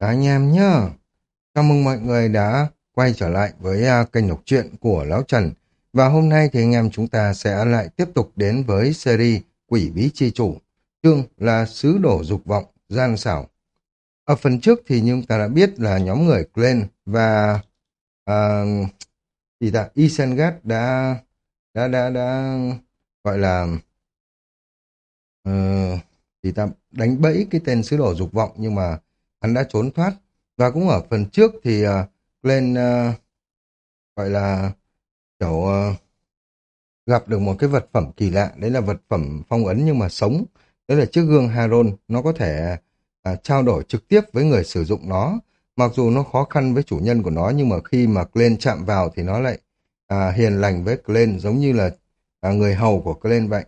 Anh em nhá. Chào mừng mọi người đã quay trở lại với à, kênh đọc truyện của Lão Trần. Và hôm nay thì anh em chúng ta sẽ lại tiếp tục đến với series Quỷ Bí Chi Chủ. Chương là Sứ Đổ Dục Vọng, Gian Xảo. Ở phần trước thì chúng ta đã biết là nhóm người Glenn và uh, thì ta isengard đã đã đã đã gọi là uh, thì ta đánh bẫy cái tên sứ đồ dục vọng nhưng mà hắn đã trốn thoát. Và cũng ở phần trước thì uh, lên uh, gọi là kiểu uh, gặp được một cái vật phẩm kỳ lạ, đấy là vật phẩm phong ấn nhưng mà sống. Đấy là chiếc gương Haron, nó có thể uh, trao đổi trực tiếp với người sử dụng nó. Mặc dù nó khó khăn với chủ nhân của nó nhưng mà khi mà Glenn chạm vào thì nó lại à, hiền lành với Glenn giống như là à, người hầu của Glenn vậy.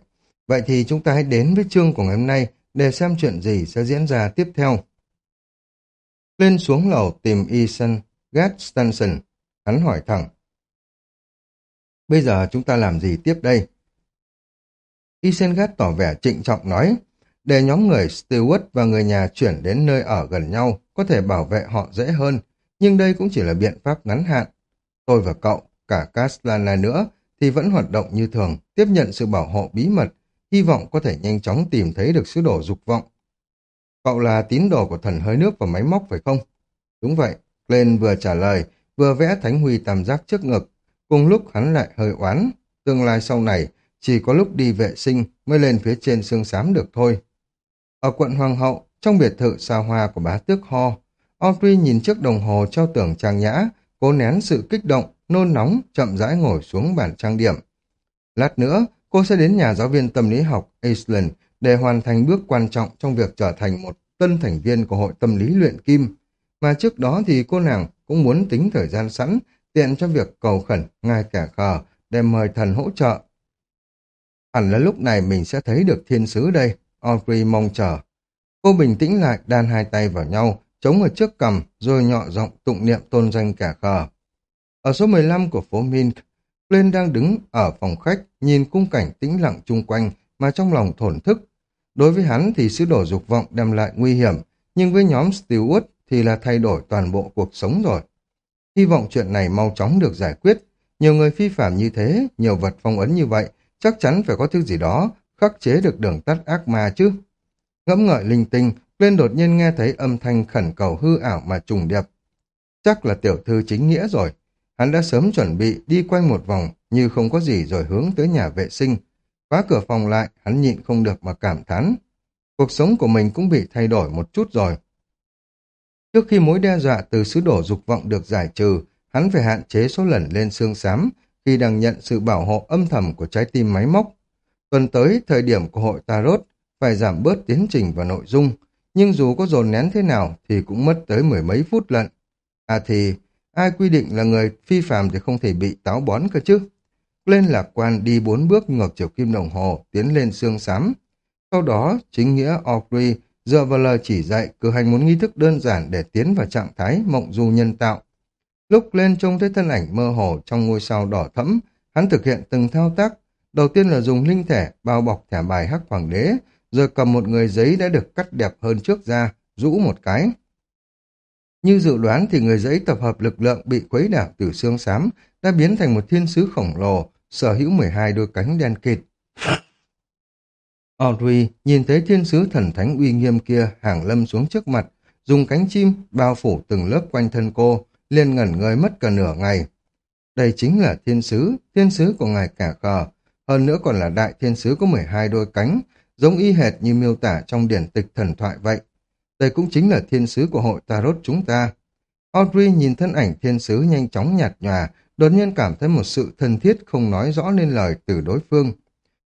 Vậy thì chúng ta hãy đến với chương của ngày hôm nay để xem chuyện gì sẽ diễn ra tiếp theo. Lên xuống lầu tìm Ethan Gat Stanson, hắn hỏi thẳng. Bây giờ chúng ta làm gì tiếp đây? Ethan tỏ vẻ trịnh trọng nói, để nhóm người Stewart và người nhà chuyển đến nơi ở gần nhau, có thể bảo vệ họ dễ hơn, nhưng đây cũng chỉ là biện pháp ngắn hạn. Tôi và cậu, cả Caslana nữa, thì vẫn hoạt động như thường, tiếp nhận sự bảo hộ bí mật, hy vọng có thể nhanh chóng tìm thấy được sứ đồ dục vọng. Cậu là tín đồ của thần hơi nước và máy móc phải không? Đúng vậy, Glenn vừa trả lời, vừa vẽ thánh huy tam giác trước ngực. Cùng lúc hắn lại hơi oán, tương lai sau này chỉ có lúc đi vệ sinh mới lên phía trên xương xám được thôi. Ở quận Hoàng hậu, trong biệt thự xa hoa của bá tước Ho, Audrey nhìn chiếc đồng hồ treo tưởng trang nhã, cố nén sự kích động, nôn nóng, chậm rãi ngồi xuống bàn trang điểm. Lát nữa, cô sẽ đến nhà giáo viên tâm lý học Iceland để hoàn thành bước quan trọng trong việc trở thành một tân thành viên của hội tâm lý luyện kim. Mà trước đó thì cô nàng cũng muốn tính thời gian sẵn, tiện cho việc cầu khẩn ngay kẻ khờ để mời thần hỗ trợ. Hẳn là lúc này mình sẽ thấy được thiên sứ đây, Audrey mong chờ. Cô bình tĩnh lại, đan hai tay vào nhau, chống ở trước cầm, rồi nhọ giọng tụng niệm tôn danh kẻ khờ. Ở số 15 của phố Mink, Lên đang đứng ở phòng khách, nhìn cung cảnh tĩnh lặng chung quanh mà trong lòng thổn thức. Đối với hắn thì sứ đồ dục vọng đem lại nguy hiểm, nhưng với nhóm Stewart thì là thay đổi toàn bộ cuộc sống rồi. Hy vọng chuyện này mau chóng được giải quyết. Nhiều người phi phạm như thế, nhiều vật phong ấn như vậy, chắc chắn phải có thứ gì đó khắc chế được đường tắt ác ma chứ. Ngẫm ngợi linh tinh, lên đột nhiên nghe thấy âm thanh khẩn cầu hư ảo mà trùng điệp. Chắc là tiểu thư chính nghĩa rồi. Hắn đã sớm chuẩn bị đi quanh một vòng như không có gì rồi hướng tới nhà vệ sinh. Khóa cửa phòng lại, hắn nhịn không được mà cảm thán. Cuộc sống của mình cũng bị thay đổi một chút rồi. Trước khi mối đe dọa từ sứ đổ dục vọng được giải trừ, hắn phải hạn chế số lần lên xương xám khi đang nhận sự bảo hộ âm thầm của trái tim máy móc. Tuần tới, thời điểm của hội Tarot phải giảm bớt tiến trình và nội dung, nhưng dù có dồn nén thế nào thì cũng mất tới mười mấy phút lận. À thì, ai quy định là người phi phàm thì không thể bị táo bón cơ chứ? Lên lạc quan đi bốn bước ngược chiều kim đồng hồ, tiến lên xương xám. Sau đó, chính nghĩa Audrey dựa vào lời chỉ dạy cử hành một nghi thức đơn giản để tiến vào trạng thái mộng du nhân tạo. Lúc lên trông thấy thân ảnh mơ hồ trong ngôi sao đỏ thẫm, hắn thực hiện từng thao tác. Đầu tiên là dùng linh thể bao bọc thẻ bài hắc hoàng đế, rồi cầm một người giấy đã được cắt đẹp hơn trước ra, rũ một cái. Như dự đoán thì người giấy tập hợp lực lượng bị quấy đảo từ xương xám đã biến thành một thiên sứ khổng lồ, sở hữu 12 đôi cánh đen kịt. Audrey nhìn thấy thiên sứ thần thánh uy nghiêm kia hàng lâm xuống trước mặt, dùng cánh chim bao phủ từng lớp quanh thân cô, liền ngẩn người mất cả nửa ngày. Đây chính là thiên sứ, thiên sứ của ngài cả khờ, hơn nữa còn là đại thiên sứ có 12 đôi cánh, giống y hệt như miêu tả trong điển tịch thần thoại vậy. Đây cũng chính là thiên sứ của hội Tarot chúng ta. Audrey nhìn thân ảnh thiên sứ nhanh chóng nhạt nhòa, đột nhiên cảm thấy một sự thân thiết không nói rõ nên lời từ đối phương.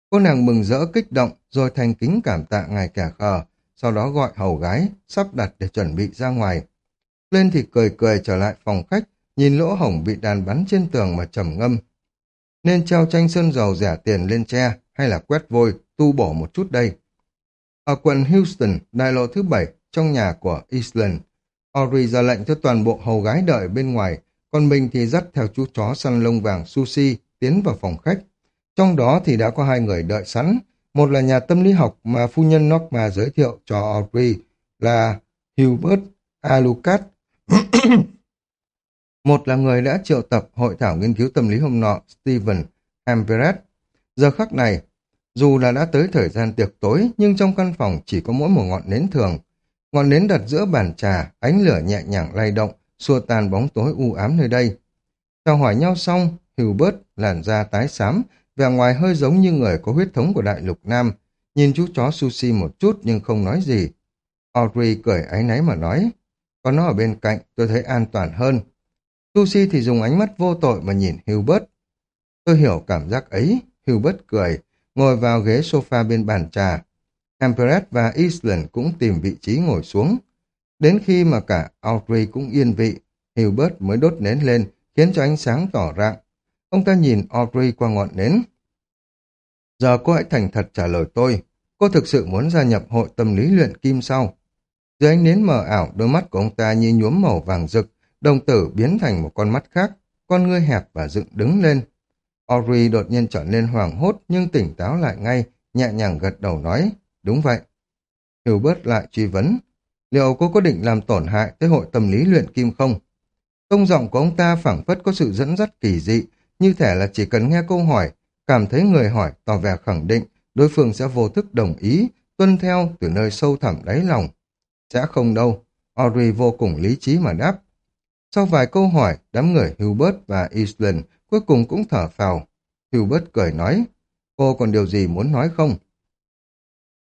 Cô nàng mừng rỡ kích động, rồi thành kính cảm tạ ngài kẻ khờ, sau đó gọi hầu gái, sắp đặt để chuẩn bị ra ngoài. Lên thì cười cười trở lại phòng khách, nhìn lỗ hổng bị đàn bắn trên tường mà trầm ngâm. Nên treo tranh sơn dầu rẻ tiền lên tre, hay là quét vôi, tu bổ một chút đây. Ở quận Houston, đại lộ thứ bảy, trong nhà của Eastland, Ori ra lệnh cho toàn bộ hầu gái đợi bên ngoài, còn mình thì dắt theo chú chó săn lông vàng Sushi tiến vào phòng khách. Trong đó thì đã có hai người đợi sẵn, một là nhà tâm lý học mà phu nhân Norma giới thiệu cho Audrey là Hubert Alucard. Một là người đã triệu tập hội thảo nghiên cứu tâm lý hôm nọ, Stephen Amberet. Giờ khắc này, dù là đã tới thời gian tiệc tối, nhưng trong căn phòng chỉ có mỗi một ngọn nến thường. Ngọn nến đặt giữa bàn trà, ánh lửa nhẹ nhàng lay động, xua tàn bóng tối u ám nơi đây. Chào hỏi nhau xong, Hubert làn da tái xám, vẻ ngoài hơi giống như người có huyết thống của đại lục Nam, nhìn chú chó sushi một chút nhưng không nói gì. Audrey cười áy náy mà nói, có nó ở bên cạnh tôi thấy an toàn hơn. Sushi thì dùng ánh mắt vô tội mà nhìn Hubert. Tôi hiểu cảm giác ấy, Hubert cười, ngồi vào ghế sofa bên bàn trà. Empress và Island cũng tìm vị trí ngồi xuống. Đến khi mà cả Audrey cũng yên vị, Hilbert mới đốt nến lên, khiến cho ánh sáng tỏ rạng. Ông ta nhìn Audrey qua ngọn nến. Giờ cô hãy thành thật trả lời tôi. Cô thực sự muốn gia nhập hội tâm lý luyện kim sau. Dưới ánh nến mờ ảo, đôi mắt của ông ta như nhuốm màu vàng rực, đồng tử biến thành một con mắt khác, con ngươi hẹp và dựng đứng lên. Audrey đột nhiên trở nên hoảng hốt nhưng tỉnh táo lại ngay, nhẹ nhàng gật đầu nói, đúng vậy. Hilbert lại truy vấn, liệu cô có định làm tổn hại tới hội tâm lý luyện kim không? Tông giọng của ông ta phảng phất có sự dẫn dắt kỳ dị, như thể là chỉ cần nghe câu hỏi, cảm thấy người hỏi tỏ vẻ khẳng định, đối phương sẽ vô thức đồng ý, tuân theo từ nơi sâu thẳm đáy lòng. Sẽ không đâu, Audrey vô cùng lý trí mà đáp. Sau vài câu hỏi, đám người Hubert và Island cuối cùng cũng thở phào. Hubert cười nói, cô còn điều gì muốn nói không?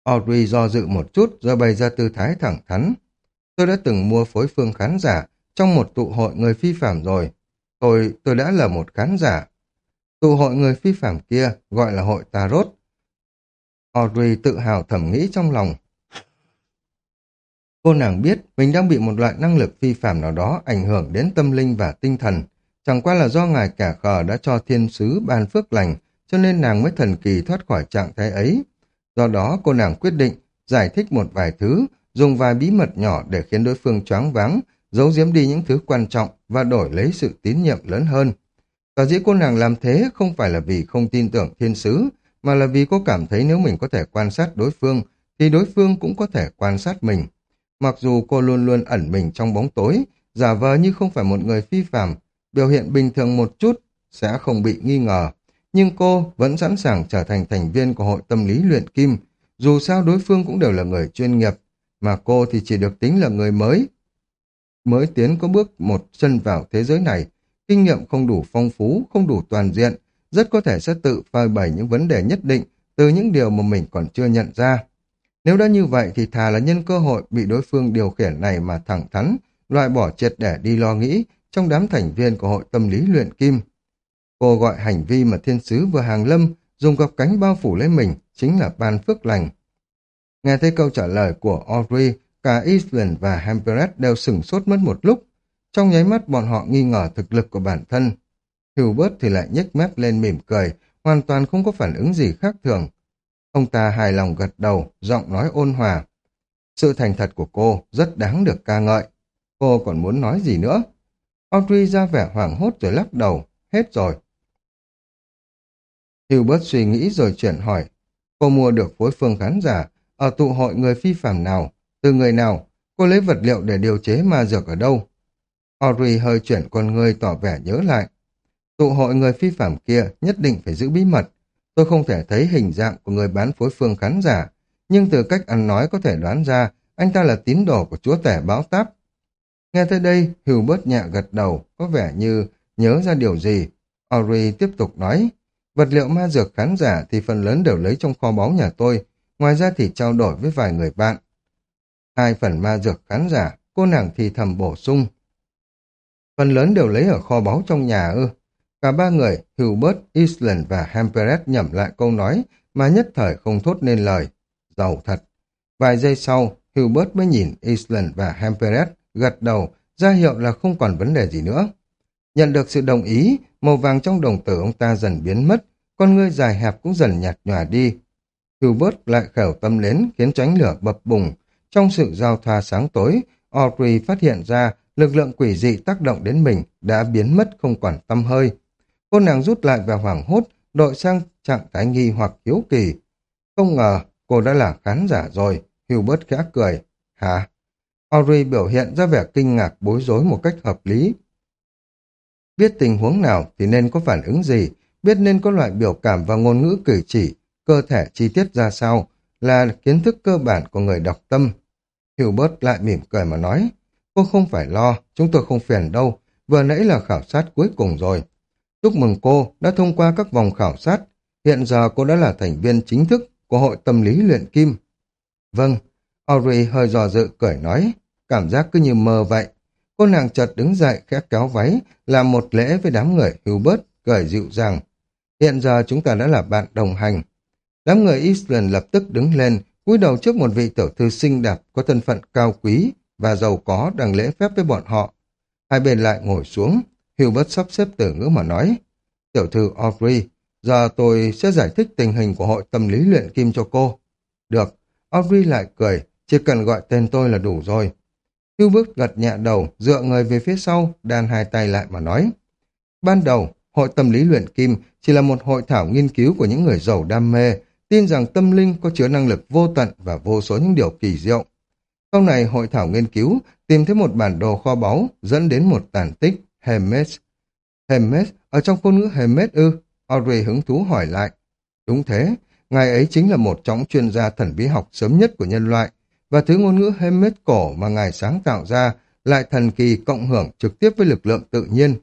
Audrey do dự một chút rồi bày ra tư thái thẳng thắn. Tôi đã từng mua phối phương khán giả trong một tụ hội người phi phạm rồi. Tôi, tôi đã là một khán giả. Tụ hội người phi phạm kia gọi là hội Tarot. Audrey tự hào thẩm nghĩ trong lòng. Cô nàng biết mình đang bị một loại năng lực phi phạm nào đó ảnh hưởng đến tâm linh và tinh thần. Chẳng qua là do ngài cả khờ đã cho thiên sứ ban phước lành, cho nên nàng mới thần kỳ thoát khỏi trạng thái ấy. Do đó cô nàng quyết định giải thích một vài thứ, dùng vài bí mật nhỏ để khiến đối phương choáng váng, giấu giếm đi những thứ quan trọng và đổi lấy sự tín nhiệm lớn hơn. Và dĩ cô nàng làm thế không phải là vì không tin tưởng thiên sứ, mà là vì cô cảm thấy nếu mình có thể quan sát đối phương, thì đối phương cũng có thể quan sát mình. Mặc dù cô luôn luôn ẩn mình trong bóng tối, giả vờ như không phải một người phi phàm, biểu hiện bình thường một chút, sẽ không bị nghi ngờ. Nhưng cô vẫn sẵn sàng trở thành thành viên của hội tâm lý luyện kim, dù sao đối phương cũng đều là người chuyên nghiệp, mà cô thì chỉ được tính là người mới. Mới tiến có bước một chân vào thế giới này, kinh nghiệm không đủ phong phú, không đủ toàn diện, rất có thể sẽ tự phơi bày những vấn đề nhất định từ những điều mà mình còn chưa nhận ra. Nếu đã như vậy thì thà là nhân cơ hội bị đối phương điều khiển này mà thẳng thắn, loại bỏ triệt để đi lo nghĩ trong đám thành viên của hội tâm lý luyện kim. Cô gọi hành vi mà thiên sứ vừa hàng lâm dùng gọc cánh bao phủ lấy mình chính là ban phước lành. Nghe thấy câu trả lời của Audrey, cả Island và Hamperet đều sửng sốt mất một lúc. Trong nháy mắt bọn họ nghi ngờ thực lực của bản thân. Hubert thì lại nhếch mép lên mỉm cười, hoàn toàn không có phản ứng gì khác thường. Ông ta hài lòng gật đầu, giọng nói ôn hòa. Sự thành thật của cô rất đáng được ca ngợi. Cô còn muốn nói gì nữa? Audrey ra vẻ hoảng hốt rồi lắc đầu. Hết rồi. Hubert suy nghĩ rồi chuyển hỏi. Cô mua được phối phương khán giả ở tụ hội người phi phạm nào? Từ người nào? Cô lấy vật liệu để điều chế ma dược ở đâu? Ori hơi chuyển con người tỏ vẻ nhớ lại. Tụ hội người phi phạm kia nhất định phải giữ bí mật. Tôi không thể thấy hình dạng của người bán phối phương khán giả, nhưng từ cách ăn nói có thể đoán ra anh ta là tín đồ của chúa tể báo táp. Nghe tới đây, Hubert nhẹ gật đầu, có vẻ như nhớ ra điều gì. Ori tiếp tục nói, vật liệu ma dược khán giả thì phần lớn đều lấy trong kho báu nhà tôi, ngoài ra thì trao đổi với vài người bạn. Hai phần ma dược khán giả, cô nàng thì thầm bổ sung. Phần lớn đều lấy ở kho báu trong nhà ư. Cả ba người, Hubert, Island và Hamperet nhẩm lại câu nói mà nhất thời không thốt nên lời. Giàu thật. Vài giây sau, Hubert mới nhìn Island và Hamperet gật đầu, ra hiệu là không còn vấn đề gì nữa. Nhận được sự đồng ý, màu vàng trong đồng tử ông ta dần biến mất, con ngươi dài hẹp cũng dần nhạt nhòa đi. Hubert lại khẩu tâm đến khiến tránh lửa bập bùng. Trong sự giao thoa sáng tối, Audrey phát hiện ra lực lượng quỷ dị tác động đến mình đã biến mất không còn tâm hơi. Cô nàng rút lại và hoảng hốt, đội sang trạng thái nghi hoặc hiếu kỳ. Không ngờ cô đã là khán giả rồi, Hubert khẽ cười. Hả? Audrey biểu hiện ra vẻ kinh ngạc bối rối một cách hợp lý. Biết tình huống nào thì nên có phản ứng gì, biết nên có loại biểu cảm và ngôn ngữ cử chỉ, cơ thể chi tiết ra sao, là kiến thức cơ bản của người đọc tâm. Hubert lại mỉm cười mà nói, cô không phải lo, chúng tôi không phiền đâu, vừa nãy là khảo sát cuối cùng rồi. Chúc mừng cô đã thông qua các vòng khảo sát, hiện giờ cô đã là thành viên chính thức của Hội Tâm lý Luyện Kim. Vâng, Ori hơi dò dự cười nói, cảm giác cứ như mơ vậy. Cô nàng chợt đứng dậy khẽ kéo váy, làm một lễ với đám người Hubert, cười dịu dàng. Hiện giờ chúng ta đã là bạn đồng hành. Đám người Eastland lập tức đứng lên, cúi đầu trước một vị tiểu thư xinh đẹp có thân phận cao quý và giàu có đang lễ phép với bọn họ. Hai bên lại ngồi xuống, Hubert sắp xếp từ ngữ mà nói. Tiểu thư Audrey, giờ tôi sẽ giải thích tình hình của hội tâm lý luyện kim cho cô. Được, Audrey lại cười, chỉ cần gọi tên tôi là đủ rồi. Hubert gật nhẹ đầu, dựa người về phía sau, đan hai tay lại mà nói. Ban đầu, hội tâm lý luyện kim chỉ là một hội thảo nghiên cứu của những người giàu đam mê, tin rằng tâm linh có chứa năng lực vô tận và vô số những điều kỳ diệu. Sau này hội thảo nghiên cứu tìm thấy một bản đồ kho báu dẫn đến một tàn tích Hermes. Hermes ở trong ngôn ngữ Hermes ư? Audrey hứng thú hỏi lại. Đúng thế, ngài ấy chính là một trong chuyên gia thần bí học sớm nhất của nhân loại và thứ ngôn ngữ Hermes cổ mà ngài sáng tạo ra lại thần kỳ cộng hưởng trực tiếp với lực lượng tự nhiên.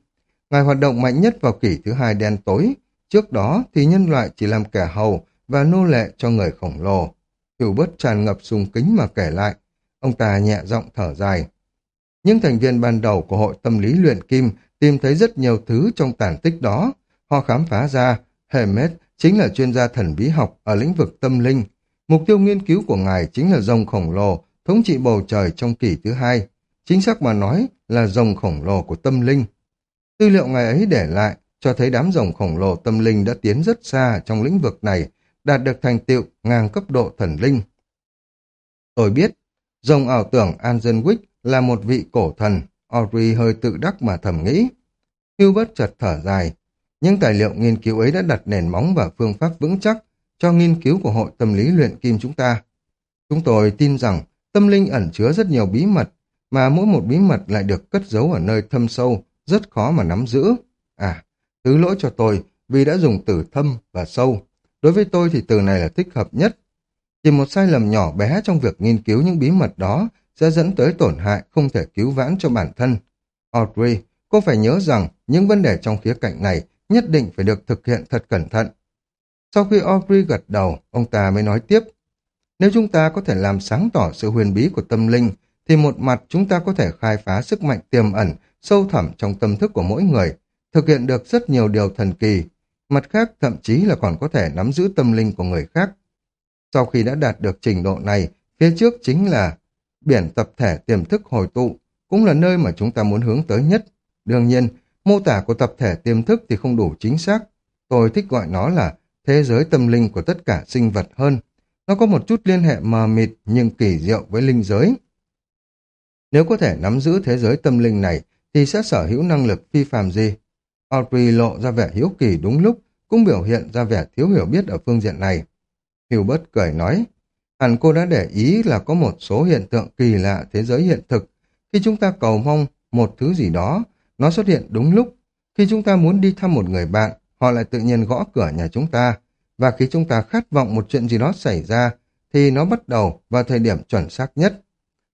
Ngài hoạt động mạnh nhất vào kỷ thứ hai đen tối. Trước đó thì nhân loại chỉ làm kẻ hầu và nô lệ cho người khổng lồ. Hubert tràn ngập sung kính mà kể lại. Ông ta nhẹ giọng thở dài. Những thành viên ban đầu của hội tâm lý luyện kim tìm thấy rất nhiều thứ trong tàn tích đó. Họ khám phá ra Hermes chính là chuyên gia thần bí học ở lĩnh vực tâm linh. Mục tiêu nghiên cứu của ngài chính là rồng khổng lồ, thống trị bầu trời trong kỷ thứ hai. Chính xác mà nói là rồng khổng lồ của tâm linh. Tư liệu ngài ấy để lại cho thấy đám rồng khổng lồ tâm linh đã tiến rất xa trong lĩnh vực này, đạt được thành tựu ngang cấp độ thần linh. Tôi biết, rồng ảo tưởng Anzenwick là một vị cổ thần, Audrey hơi tự đắc mà thầm nghĩ. Hubert chợt thở dài, những tài liệu nghiên cứu ấy đã đặt nền móng và phương pháp vững chắc cho nghiên cứu của Hội Tâm lý luyện kim chúng ta. Chúng tôi tin rằng tâm linh ẩn chứa rất nhiều bí mật, mà mỗi một bí mật lại được cất giấu ở nơi thâm sâu, rất khó mà nắm giữ. À, thứ lỗi cho tôi vì đã dùng từ thâm và sâu. Đối với tôi thì từ này là thích hợp nhất. Chỉ một sai lầm nhỏ bé trong việc nghiên cứu những bí mật đó sẽ dẫn tới tổn hại không thể cứu vãn cho bản thân. Audrey, cô phải nhớ rằng những vấn đề trong khía cạnh này nhất định phải được thực hiện thật cẩn thận. Sau khi Audrey gật đầu, ông ta mới nói tiếp. Nếu chúng ta có thể làm sáng tỏ sự huyền bí của tâm linh, thì một mặt chúng ta có thể khai phá sức mạnh tiềm ẩn, sâu thẳm trong tâm thức của mỗi người, thực hiện được rất nhiều điều thần kỳ. Mặt khác, thậm chí là còn có thể nắm giữ tâm linh của người khác. Sau khi đã đạt được trình độ này, phía trước chính là biển tập thể tiềm thức hồi tụ, cũng là nơi mà chúng ta muốn hướng tới nhất. Đương nhiên, mô tả của tập thể tiềm thức thì không đủ chính xác. Tôi thích gọi nó là thế giới tâm linh của tất cả sinh vật hơn. Nó có một chút liên hệ mờ mịt nhưng kỳ diệu với linh giới. Nếu có thể nắm giữ thế giới tâm linh này, thì sẽ sở hữu năng lực phi phàm gì? Audrey lộ ra vẻ hiếu kỳ đúng lúc, cũng biểu hiện ra vẻ thiếu hiểu biết ở phương diện này. Hubert cười nói, hẳn cô đã để ý là có một số hiện tượng kỳ lạ thế giới hiện thực. Khi chúng ta cầu mong một thứ gì đó, nó xuất hiện đúng lúc. Khi chúng ta muốn đi thăm một người bạn, họ lại tự nhiên gõ cửa nhà chúng ta. Và khi chúng ta khát vọng một chuyện gì đó xảy ra, thì nó bắt đầu vào thời điểm chuẩn xác nhất.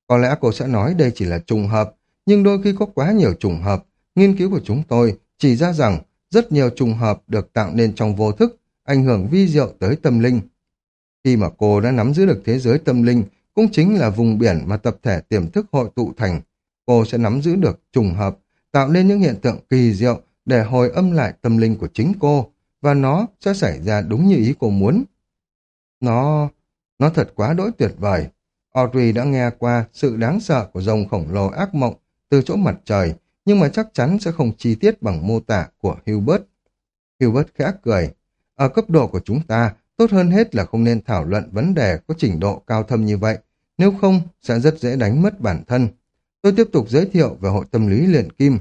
Có lẽ cô sẽ nói đây chỉ là trùng hợp, nhưng đôi khi có quá nhiều trùng hợp. Nghiên cứu của chúng tôi chỉ ra rằng rất nhiều trùng hợp được tạo nên trong vô thức, ảnh hưởng vi diệu tới tâm linh. Khi mà cô đã nắm giữ được thế giới tâm linh, cũng chính là vùng biển mà tập thể tiềm thức hội tụ thành, cô sẽ nắm giữ được trùng hợp, tạo nên những hiện tượng kỳ diệu để hồi âm lại tâm linh của chính cô, và nó sẽ xảy ra đúng như ý cô muốn. Nó... nó thật quá đỗi tuyệt vời. Audrey đã nghe qua sự đáng sợ của rồng khổng lồ ác mộng từ chỗ mặt trời, nhưng mà chắc chắn sẽ không chi tiết bằng mô tả của Hubert. Hubert khẽ cười. Ở cấp độ của chúng ta, tốt hơn hết là không nên thảo luận vấn đề có trình độ cao thâm như vậy, nếu không sẽ rất dễ đánh mất bản thân. Tôi tiếp tục giới thiệu về hội tâm lý luyện kim.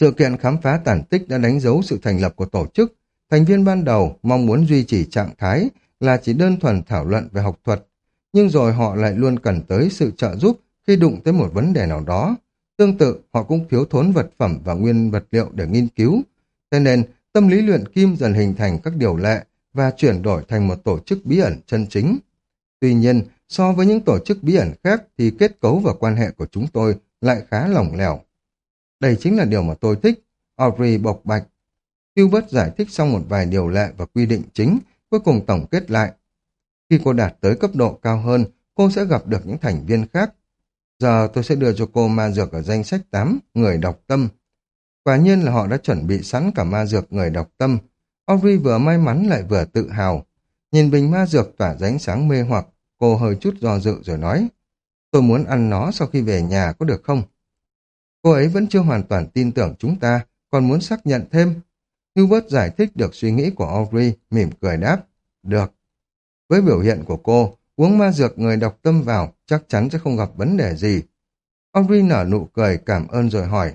Sự kiện khám phá tàn tích đã đánh dấu sự thành lập của tổ chức. Thành viên ban đầu mong muốn duy trì trạng thái là chỉ đơn thuần thảo luận về học thuật, nhưng rồi họ lại luôn cần tới sự trợ giúp khi đụng tới một vấn đề nào đó. Tương tự, họ cũng thiếu thốn vật phẩm và nguyên vật liệu để nghiên cứu. Thế nên, tâm lý luyện kim dần hình thành các điều lệ và chuyển đổi thành một tổ chức bí ẩn chân chính. Tuy nhiên, so với những tổ chức bí ẩn khác thì kết cấu và quan hệ của chúng tôi lại khá lỏng lẻo. Đây chính là điều mà tôi thích. Audrey bộc bạch. Hubert giải thích xong một vài điều lệ và quy định chính, cuối cùng tổng kết lại. Khi cô đạt tới cấp độ cao hơn, cô sẽ gặp được những thành viên khác. Giờ tôi sẽ đưa cho cô ma dược ở danh sách 8, người đọc tâm. Quả nhiên là họ đã chuẩn bị sẵn cả ma dược người đọc tâm. Audrey vừa may mắn lại vừa tự hào. Nhìn bình ma dược tỏa ránh sáng mê hoặc, cô hơi chút do dự rồi nói. Tôi muốn ăn nó sau khi về nhà có được không? Cô ấy vẫn chưa hoàn toàn tin tưởng chúng ta, còn muốn xác nhận thêm. Hubert giải thích được suy nghĩ của Audrey, mỉm cười đáp. Được. Với biểu hiện của cô, uống ma dược người đọc tâm vào chắc chắn sẽ không gặp vấn đề gì. Audrey nở nụ cười cảm ơn rồi hỏi.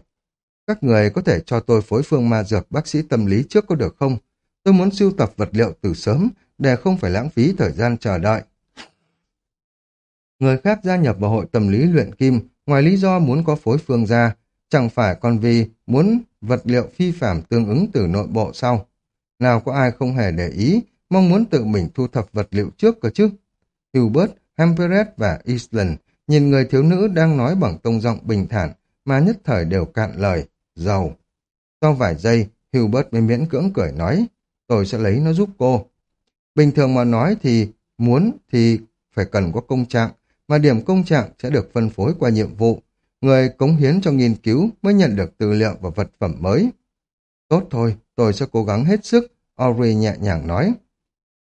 Các người có thể cho tôi phối phương ma dược bác sĩ tâm lý trước có được không? Tôi muốn sưu tập vật liệu từ sớm để không phải lãng phí thời gian chờ đợi. Người khác gia nhập vào hội tâm lý luyện kim, ngoài lý do muốn có phối phương ra, chẳng phải còn vì muốn vật liệu phi phạm tương ứng từ nội bộ sau. Nào có ai không hề để ý, mong muốn tự mình thu thập vật liệu trước cơ chứ. Hubert, Hamperet và Island nhìn người thiếu nữ đang nói bằng tông giọng bình thản mà nhất thời đều cạn lời, giàu. Sau vài giây, Hubert mới miễn cưỡng cười nói, tôi sẽ lấy nó giúp cô. Bình thường mà nói thì muốn thì phải cần có công trạng, mà điểm công trạng sẽ được phân phối qua nhiệm vụ. Người cống hiến cho nghiên cứu mới nhận được tư liệu và vật phẩm mới. Tốt thôi, tôi sẽ cố gắng hết sức, Ori nhẹ nhàng nói.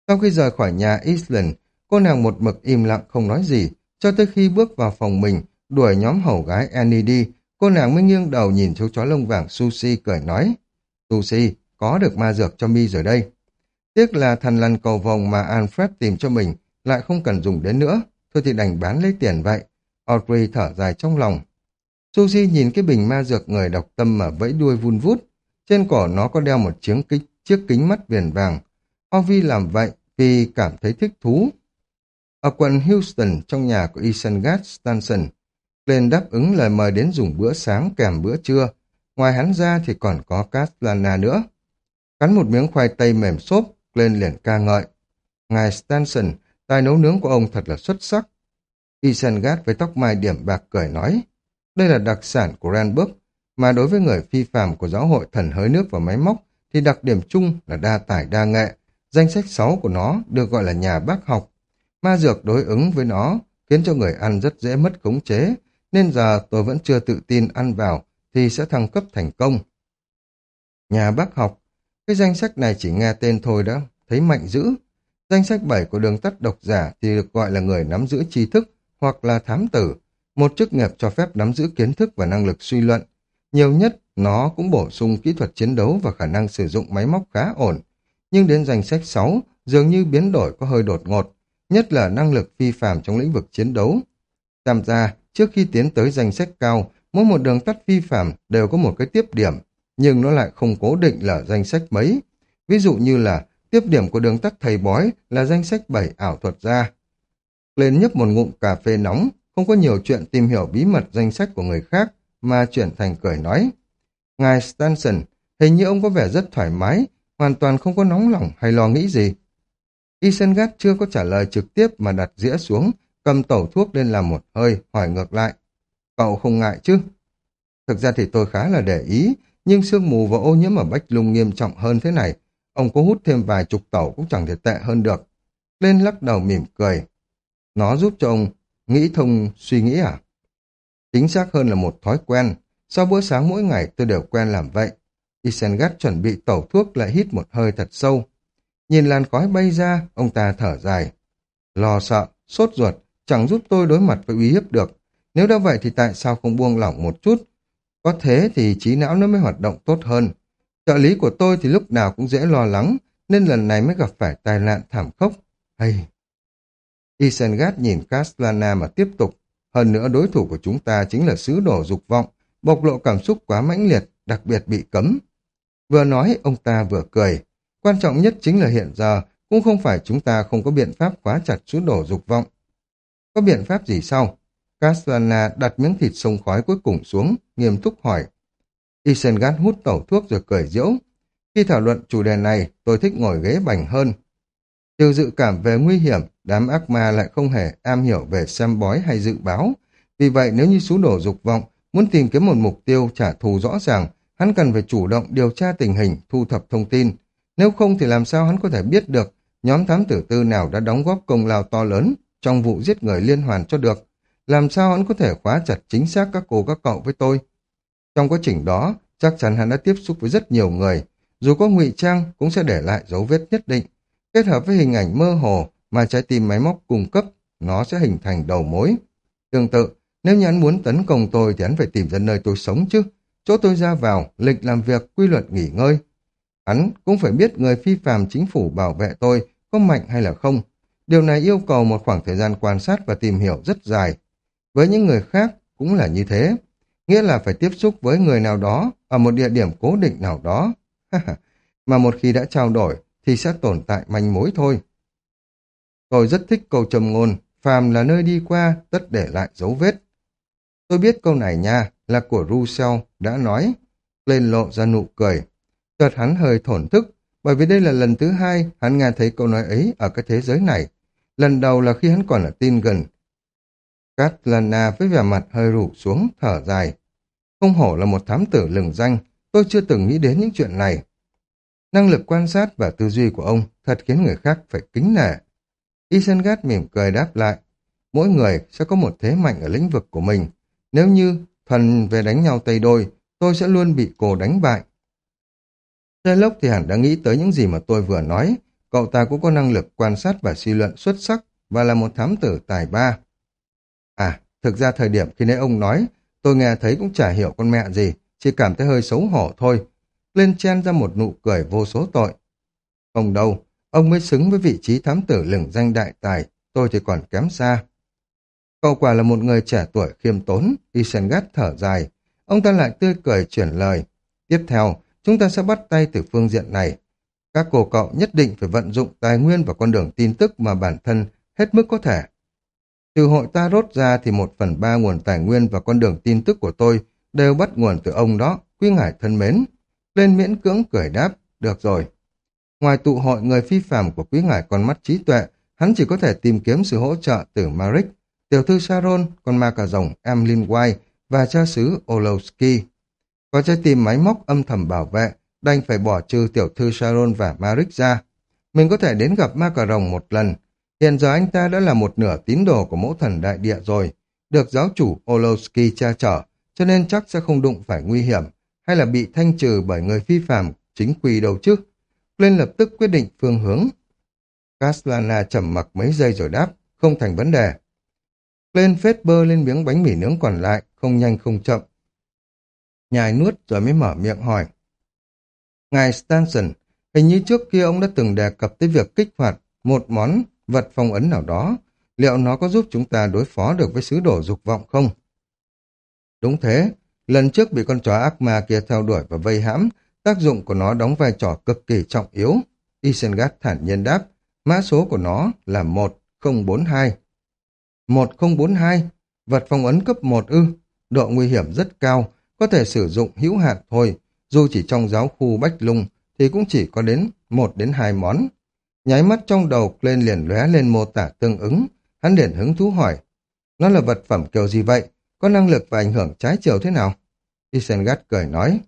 Sau khi rời khỏi nhà Island, cô nàng một mực im lặng không nói gì, cho tới khi bước vào phòng mình, đuổi nhóm hầu gái Annie đi, cô nàng mới nghiêng đầu nhìn chú chó lông vàng Sushi cười nói. Sushi, có được ma dược cho mi rồi đây. Tiếc là thần lằn cầu vòng mà Alfred tìm cho mình lại không cần dùng đến nữa, thôi thì đành bán lấy tiền vậy. Audrey thở dài trong lòng. Sushi nhìn cái bình ma dược người độc tâm mà vẫy đuôi vun vút. Trên cổ nó có đeo một chiếc kính, chiếc kính mắt viền vàng. Ovi làm vậy vì cảm thấy thích thú. Ở quận Houston, trong nhà của Isengard Stanson, lên đáp ứng lời mời đến dùng bữa sáng kèm bữa trưa. Ngoài hắn ra thì còn có Castellana nữa. Cắn một miếng khoai tây mềm xốp, lên liền ca ngợi. Ngài Stanson, tài nấu nướng của ông thật là xuất sắc. Isengard với tóc mai điểm bạc cười nói, đây là đặc sản của Ranburg, mà đối với người phi phàm của giáo hội thần hới nước và máy móc thì đặc điểm chung là đa tài đa nghệ. Danh sách 6 của nó được gọi là nhà bác học. Ma dược đối ứng với nó khiến cho người ăn rất dễ mất khống chế, nên giờ tôi vẫn chưa tự tin ăn vào thì sẽ thăng cấp thành công. Nhà bác học, cái danh sách này chỉ nghe tên thôi đã thấy mạnh dữ. Danh sách 7 của đường tắt độc giả thì được gọi là người nắm giữ tri thức hoặc là thám tử, một chức nghiệp cho phép nắm giữ kiến thức và năng lực suy luận. Nhiều nhất, nó cũng bổ sung kỹ thuật chiến đấu và khả năng sử dụng máy móc khá ổn. Nhưng đến danh sách 6, dường như biến đổi có hơi đột ngột, nhất là năng lực phi phạm trong lĩnh vực chiến đấu. Tạm gia, trước khi tiến tới danh sách cao, mỗi một đường tắt phi phạm đều có một cái tiếp điểm, nhưng nó lại không cố định là danh sách mấy. Ví dụ như là tiếp điểm của đường tắt thầy bói là danh sách 7 ảo thuật gia. Lên nhấp một ngụm cà phê nóng, không có nhiều chuyện tìm hiểu bí mật danh sách của người khác, mà chuyển thành cười nói. Ngài Stanson, hình như ông có vẻ rất thoải mái, hoàn toàn không có nóng lòng hay lo nghĩ gì. Isengard chưa có trả lời trực tiếp mà đặt dĩa xuống, cầm tẩu thuốc lên làm một hơi, hỏi ngược lại. Cậu không ngại chứ? Thực ra thì tôi khá là để ý, nhưng sương mù và ô nhiễm ở Bách Lung nghiêm trọng hơn thế này. Ông có hút thêm vài chục tẩu cũng chẳng thể tệ hơn được. Lên lắc đầu mỉm cười. Nó giúp cho ông nghĩ thông suy nghĩ à? Chính xác hơn là một thói quen. Sau bữa sáng mỗi ngày tôi đều quen làm vậy. Isengard chuẩn bị tẩu thuốc lại hít một hơi thật sâu. Nhìn làn khói bay ra, ông ta thở dài. Lo sợ, sốt ruột, chẳng giúp tôi đối mặt với uy hiếp được. Nếu đã vậy thì tại sao không buông lỏng một chút? Có thế thì trí não nó mới hoạt động tốt hơn. Trợ lý của tôi thì lúc nào cũng dễ lo lắng, nên lần này mới gặp phải tai nạn thảm khốc. Hay... Isengard nhìn Castlana mà tiếp tục. Hơn nữa đối thủ của chúng ta chính là sứ đồ dục vọng, bộc lộ cảm xúc quá mãnh liệt, đặc biệt bị cấm. Vừa nói, ông ta vừa cười. Quan trọng nhất chính là hiện giờ, cũng không phải chúng ta không có biện pháp khóa chặt chú đổ dục vọng. Có biện pháp gì sau? Castellana đặt miếng thịt sông khói cuối cùng xuống, nghiêm túc hỏi. Isengard hút tẩu thuốc rồi cười diễu. Khi thảo luận chủ đề này, tôi thích ngồi ghế bành hơn. Từ dự cảm về nguy hiểm, đám ác ma lại không hề am hiểu về xem bói hay dự báo. Vì vậy nếu như số đổ dục vọng, muốn tìm kiếm một mục tiêu trả thù rõ ràng, hắn cần phải chủ động điều tra tình hình, thu thập thông tin. Nếu không thì làm sao hắn có thể biết được nhóm thám tử tư nào đã đóng góp công lao to lớn trong vụ giết người liên hoàn cho được. Làm sao hắn có thể khóa chặt chính xác các cô các cậu với tôi? Trong quá trình đó, chắc chắn hắn đã tiếp xúc với rất nhiều người. Dù có ngụy trang cũng sẽ để lại dấu vết nhất định. Kết hợp với hình ảnh mơ hồ mà trái tim máy móc cung cấp, nó sẽ hình thành đầu mối. Tương tự, nếu như hắn muốn tấn công tôi thì hắn phải tìm ra nơi tôi sống chứ. Chỗ tôi ra vào, lịch làm việc, quy luật nghỉ ngơi. Hắn cũng phải biết người phi phàm chính phủ bảo vệ tôi có mạnh hay là không. Điều này yêu cầu một khoảng thời gian quan sát và tìm hiểu rất dài. Với những người khác cũng là như thế. Nghĩa là phải tiếp xúc với người nào đó ở một địa điểm cố định nào đó. mà một khi đã trao đổi thì sẽ tồn tại manh mối thôi. Tôi rất thích câu trầm ngôn, phàm là nơi đi qua, tất để lại dấu vết. Tôi biết câu này nha, là của Rousseau đã nói. Lên lộ ra nụ cười. Chợt hắn hơi thổn thức, bởi vì đây là lần thứ hai hắn nghe thấy câu nói ấy ở cái thế giới này. Lần đầu là khi hắn còn ở tin gần. Catlana với vẻ mặt hơi rủ xuống, thở dài. Không hổ là một thám tử lừng danh, tôi chưa từng nghĩ đến những chuyện này. Năng lực quan sát và tư duy của ông thật khiến người khác phải kính nể. Isengard mỉm cười đáp lại. Mỗi người sẽ có một thế mạnh ở lĩnh vực của mình. Nếu như thuần về đánh nhau tay đôi, tôi sẽ luôn bị cô đánh bại. Sherlock thì hẳn đã nghĩ tới những gì mà tôi vừa nói. Cậu ta cũng có năng lực quan sát và suy luận xuất sắc và là một thám tử tài ba. À, thực ra thời điểm khi nãy ông nói, tôi nghe thấy cũng chả hiểu con mẹ gì, chỉ cảm thấy hơi xấu hổ thôi. Lên chen ra một nụ cười vô số tội. Không đâu, ông mới xứng với vị trí thám tử lừng danh đại tài, tôi thì còn kém xa. Cậu quả là một người trẻ tuổi khiêm tốn, Isengard thở dài. Ông ta lại tươi cười chuyển lời. Tiếp theo, chúng ta sẽ bắt tay từ phương diện này. Các cô cậu nhất định phải vận dụng tài nguyên và con đường tin tức mà bản thân hết mức có thể. Từ hội ta rốt ra thì một phần ba nguồn tài nguyên và con đường tin tức của tôi đều bắt nguồn từ ông đó, Quý Ngải thân mến. Lên miễn cưỡng cười đáp, được rồi. Ngoài tụ hội người phi phạm của Quý Ngải con mắt trí tuệ, hắn chỉ có thể tìm kiếm sự hỗ trợ từ Marik, tiểu thư Sharon, con ma cà rồng Emlyn White và cha xứ Olowski. Có trái tim máy móc âm thầm bảo vệ, đành phải bỏ trừ tiểu thư Sharon và Maric ra. Mình có thể đến gặp ma cà rồng một lần. Hiện giờ anh ta đã là một nửa tín đồ của mẫu thần đại địa rồi, được giáo chủ Olowski cha chở, cho nên chắc sẽ không đụng phải nguy hiểm, hay là bị thanh trừ bởi người phi phạm chính quy đâu chứ. Lên lập tức quyết định phương hướng. Caslana trầm mặc mấy giây rồi đáp, không thành vấn đề. Lên phết bơ lên miếng bánh mì nướng còn lại, không nhanh không chậm nhai nuốt rồi mới mở miệng hỏi. Ngài Stanson, hình như trước kia ông đã từng đề cập tới việc kích hoạt một món vật phong ấn nào đó. Liệu nó có giúp chúng ta đối phó được với sứ đồ dục vọng không? Đúng thế, lần trước bị con chó ác ma kia theo đuổi và vây hãm, tác dụng của nó đóng vai trò cực kỳ trọng yếu. Isengard thản nhiên đáp, mã số của nó là 1042. 1042, vật phong ấn cấp 1 ư, độ nguy hiểm rất cao, có thể sử dụng hữu hạn thôi, dù chỉ trong giáo khu Bách Lung thì cũng chỉ có đến một đến hai món. Nháy mắt trong đầu lên liền lóe lên mô tả tương ứng, hắn liền hứng thú hỏi. Nó là vật phẩm kiểu gì vậy? Có năng lực và ảnh hưởng trái chiều thế nào? Isengard cười nói.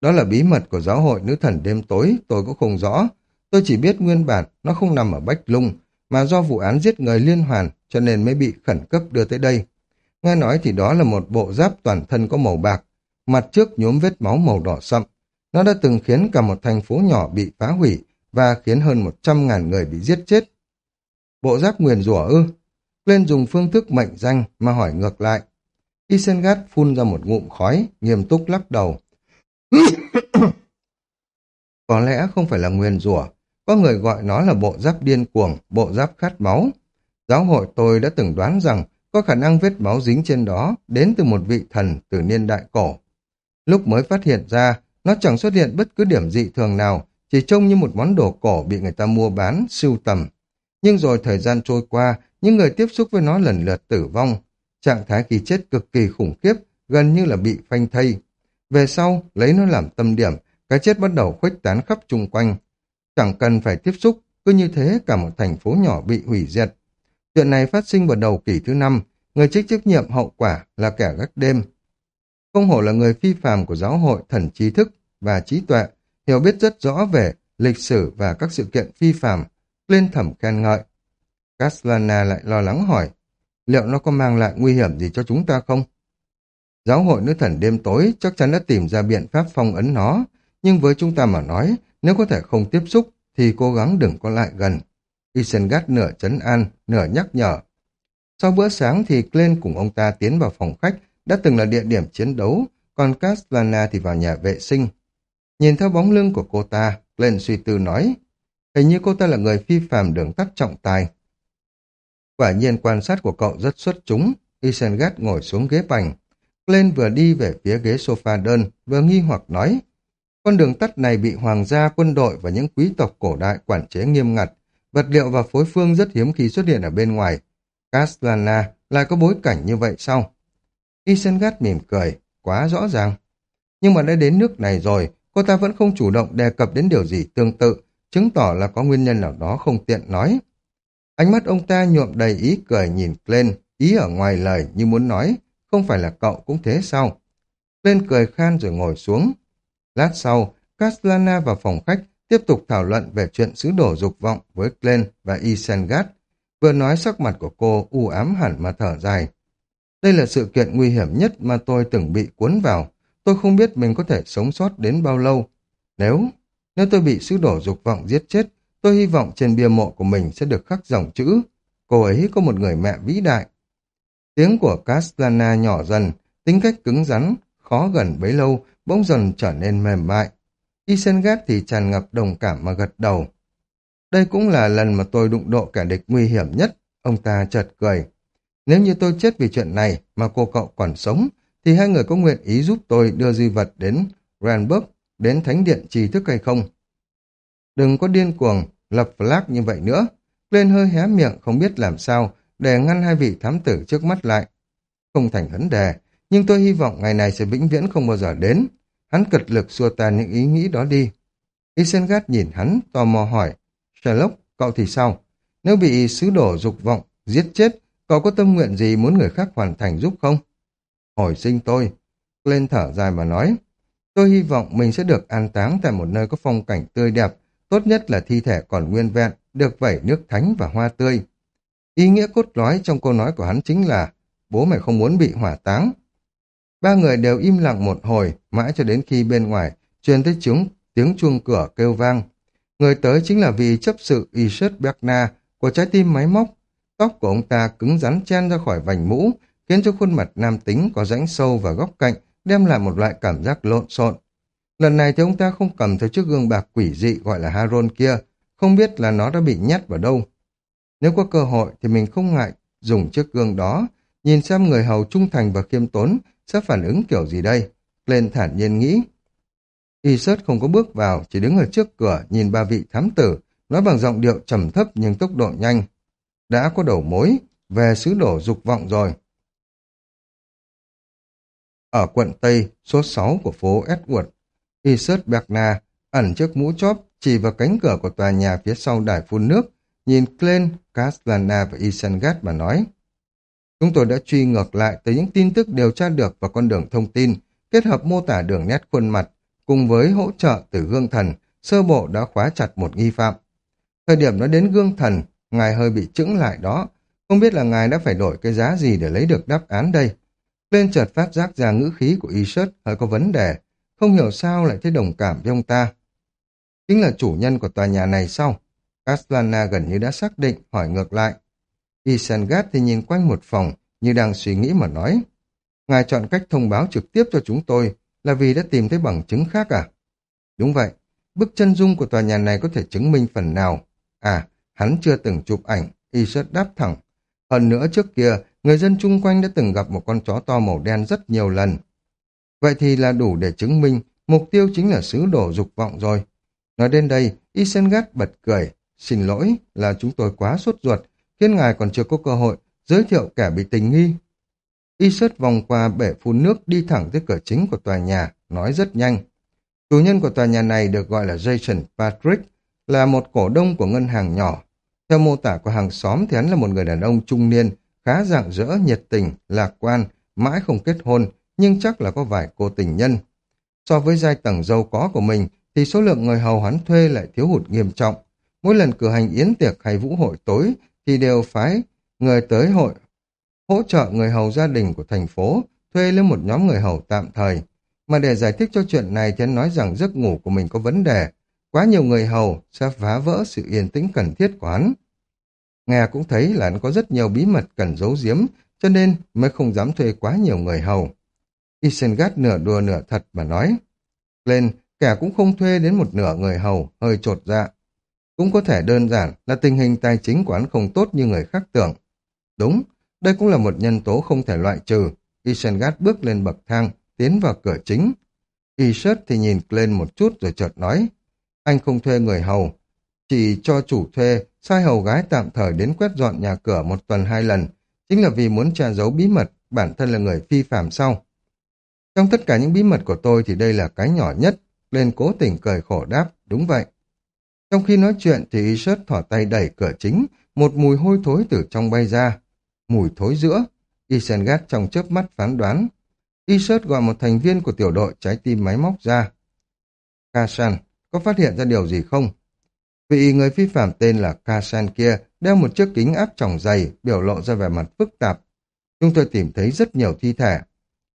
Đó là bí mật của giáo hội nữ thần đêm tối, tôi cũng không rõ. Tôi chỉ biết nguyên bản nó không nằm ở Bách Lung, mà do vụ án giết người liên hoàn cho nên mới bị khẩn cấp đưa tới đây. Nghe nói thì đó là một bộ giáp toàn thân có màu bạc, mặt trước nhuốm vết máu màu đỏ sậm. Nó đã từng khiến cả một thành phố nhỏ bị phá hủy và khiến hơn một trăm ngàn người bị giết chết. Bộ giáp nguyền rủa ư? Lên dùng phương thức mệnh danh mà hỏi ngược lại. Isengard phun ra một ngụm khói, nghiêm túc lắc đầu. Có lẽ không phải là nguyền rủa, có người gọi nó là bộ giáp điên cuồng, bộ giáp khát máu. Giáo hội tôi đã từng đoán rằng có khả năng vết máu dính trên đó đến từ một vị thần từ niên đại cổ. Lúc mới phát hiện ra, nó chẳng xuất hiện bất cứ điểm dị thường nào, chỉ trông như một món đồ cổ bị người ta mua bán, sưu tầm. Nhưng rồi thời gian trôi qua, những người tiếp xúc với nó lần lượt tử vong. trạng thái khi chết cực kỳ khủng khiếp, gần như là bị phanh thây. Về sau, lấy nó làm tâm điểm, cái chết bắt đầu khuếch tán khắp chung quanh. Chẳng cần phải tiếp xúc, cứ như thế cả một thành phố nhỏ bị hủy diệt. Chuyện này phát sinh vào đầu kỷ thứ năm, người trách trách nhiệm hậu quả là kẻ gác đêm. Không hổ là người phi phàm của giáo hội thần trí thức và trí tuệ, hiểu biết rất rõ về lịch sử và các sự kiện phi phàm, lên thẩm khen ngợi. Caslana lại lo lắng hỏi, liệu nó có mang lại nguy hiểm gì cho chúng ta không? Giáo hội nữ thần đêm tối chắc chắn đã tìm ra biện pháp phong ấn nó, nhưng với chúng ta mà nói, nếu có thể không tiếp xúc, thì cố gắng đừng có lại gần. Isengard nửa chấn an, nửa nhắc nhở. Sau bữa sáng thì Glenn cùng ông ta tiến vào phòng khách, đã từng là địa điểm chiến đấu, còn Caslana thì vào nhà vệ sinh. Nhìn theo bóng lưng của cô ta, Glenn suy tư nói, hình như cô ta là người phi phàm đường tắt trọng tài. Quả nhiên quan sát của cậu rất xuất chúng, Isengard ngồi xuống ghế bành. Glenn vừa đi về phía ghế sofa đơn, vừa nghi hoặc nói, con đường tắt này bị hoàng gia, quân đội và những quý tộc cổ đại quản chế nghiêm ngặt, vật liệu và phối phương rất hiếm khi xuất hiện ở bên ngoài. Castellana lại có bối cảnh như vậy sao? Isengard mỉm cười, quá rõ ràng. Nhưng mà đã đến nước này rồi, cô ta vẫn không chủ động đề cập đến điều gì tương tự, chứng tỏ là có nguyên nhân nào đó không tiện nói. Ánh mắt ông ta nhuộm đầy ý cười nhìn lên, ý ở ngoài lời như muốn nói, không phải là cậu cũng thế sao? Lên cười khan rồi ngồi xuống. Lát sau, Castlana vào phòng khách tiếp tục thảo luận về chuyện sứ đổ dục vọng với Glenn và Isengard. Vừa nói sắc mặt của cô u ám hẳn mà thở dài. Đây là sự kiện nguy hiểm nhất mà tôi từng bị cuốn vào. Tôi không biết mình có thể sống sót đến bao lâu. Nếu, nếu tôi bị sứ đổ dục vọng giết chết, tôi hy vọng trên bia mộ của mình sẽ được khắc dòng chữ. Cô ấy có một người mẹ vĩ đại. Tiếng của castlana nhỏ dần, tính cách cứng rắn, khó gần bấy lâu, bỗng dần trở nên mềm mại. Isengard thì tràn ngập đồng cảm mà gật đầu. Đây cũng là lần mà tôi đụng độ kẻ địch nguy hiểm nhất, ông ta chợt cười. Nếu như tôi chết vì chuyện này mà cô cậu còn sống, thì hai người có nguyện ý giúp tôi đưa di vật đến Randburg đến Thánh Điện Trì Thức hay không? Đừng có điên cuồng, lập flag như vậy nữa. Lên hơi hé miệng không biết làm sao để ngăn hai vị thám tử trước mắt lại. Không thành vấn đề, nhưng tôi hy vọng ngày này sẽ vĩnh viễn không bao giờ đến. Hắn cật lực xua tan những ý nghĩ đó đi. Isengard nhìn hắn, tò mò hỏi, Sherlock, cậu thì sao? Nếu bị sứ đổ dục vọng, giết chết, cậu có tâm nguyện gì muốn người khác hoàn thành giúp không? Hồi sinh tôi. Lên thở dài mà nói, tôi hy vọng mình sẽ được an táng tại một nơi có phong cảnh tươi đẹp, tốt nhất là thi thể còn nguyên vẹn, được vẩy nước thánh và hoa tươi. Ý nghĩa cốt lõi trong câu nói của hắn chính là, bố mày không muốn bị hỏa táng, Ba người đều im lặng một hồi, mãi cho đến khi bên ngoài truyền tới chúng tiếng chuông cửa kêu vang. Người tới chính là vị chấp sự Ishut Berna của trái tim máy móc. Tóc của ông ta cứng rắn chen ra khỏi vành mũ, khiến cho khuôn mặt nam tính có rãnh sâu và góc cạnh, đem lại một loại cảm giác lộn xộn. Lần này thì ông ta không cầm theo chiếc gương bạc quỷ dị gọi là Haron kia, không biết là nó đã bị nhét vào đâu. Nếu có cơ hội thì mình không ngại dùng chiếc gương đó, nhìn xem người hầu trung thành và khiêm tốn sẽ phản ứng kiểu gì đây? Lên thản nhiên nghĩ. Y sớt không có bước vào, chỉ đứng ở trước cửa nhìn ba vị thám tử, nói bằng giọng điệu trầm thấp nhưng tốc độ nhanh. Đã có đầu mối, về sứ đổ dục vọng rồi. Ở quận Tây, số 6 của phố Edward, Isert Berna ẩn trước mũ chóp chỉ vào cánh cửa của tòa nhà phía sau đài phun nước, nhìn Glenn, Castellana và Isengard mà nói. Chúng tôi đã truy ngược lại tới những tin tức điều tra được vào con đường thông tin, kết hợp mô tả đường nét khuôn mặt, cùng với hỗ trợ từ gương thần, sơ bộ đã khóa chặt một nghi phạm. Thời điểm nó đến gương thần, ngài hơi bị chững lại đó, không biết là ngài đã phải đổi cái giá gì để lấy được đáp án đây. Lên chợt phát giác ra ngữ khí của y sớt hơi có vấn đề, không hiểu sao lại thấy đồng cảm với ông ta. Chính là chủ nhân của tòa nhà này sau. Castellana gần như đã xác định, hỏi ngược lại. Isengard thì nhìn quanh một phòng, như đang suy nghĩ mà nói. Ngài chọn cách thông báo trực tiếp cho chúng tôi là vì đã tìm thấy bằng chứng khác à? Đúng vậy, bức chân dung của tòa nhà này có thể chứng minh phần nào. À, hắn chưa từng chụp ảnh, Isengard đáp thẳng. Hơn nữa trước kia, người dân chung quanh đã từng gặp một con chó to màu đen rất nhiều lần. Vậy thì là đủ để chứng minh mục tiêu chính là sứ đồ dục vọng rồi. Nói đến đây, Isengard bật cười. Xin lỗi là chúng tôi quá sốt ruột, khiến ngài còn chưa có cơ hội giới thiệu kẻ bị tình nghi. y sớt vòng qua bể phun nước đi thẳng tới cửa chính của tòa nhà, nói rất nhanh. Chủ nhân của tòa nhà này được gọi là Jason Patrick, là một cổ đông của ngân hàng nhỏ. Theo mô tả của hàng xóm thì hắn là một người đàn ông trung niên, khá rạng rỡ, nhiệt tình, lạc quan, mãi không kết hôn, nhưng chắc là có vài cô tình nhân. So với giai tầng giàu có của mình, thì số lượng người hầu hắn thuê lại thiếu hụt nghiêm trọng. Mỗi lần cử hành yến tiệc hay vũ hội tối thì đều phái người tới hội hỗ trợ người hầu gia đình của thành phố thuê lên một nhóm người hầu tạm thời. Mà để giải thích cho chuyện này thì hắn nói rằng giấc ngủ của mình có vấn đề. Quá nhiều người hầu sẽ phá vỡ sự yên tĩnh cần thiết của hắn. Nghe cũng thấy là hắn có rất nhiều bí mật cần giấu giếm, cho nên mới không dám thuê quá nhiều người hầu. Isengard nửa đùa nửa thật mà nói. Lên, kẻ cũng không thuê đến một nửa người hầu, hơi trột dạ. Cũng có thể đơn giản là tình hình tài chính của hắn không tốt như người khác tưởng. Đúng, đây cũng là một nhân tố không thể loại trừ. Isengard bước lên bậc thang, tiến vào cửa chính. Isert thì nhìn lên một chút rồi chợt nói, anh không thuê người hầu, chỉ cho chủ thuê sai hầu gái tạm thời đến quét dọn nhà cửa một tuần hai lần, chính là vì muốn che giấu bí mật bản thân là người phi phạm sau. Trong tất cả những bí mật của tôi thì đây là cái nhỏ nhất, lên cố tình cười khổ đáp, đúng vậy. Trong khi nói chuyện thì Isert thỏ tay đẩy cửa chính, một mùi hôi thối từ trong bay ra. Mùi thối giữa, isengard trong chớp mắt phán đoán. Isert gọi một thành viên của tiểu đội trái tim máy móc ra. Kasan, có phát hiện ra điều gì không? Vị người phi phạm tên là Kasan kia đeo một chiếc kính áp tròng dày, biểu lộ ra vẻ mặt phức tạp. Chúng tôi tìm thấy rất nhiều thi thể.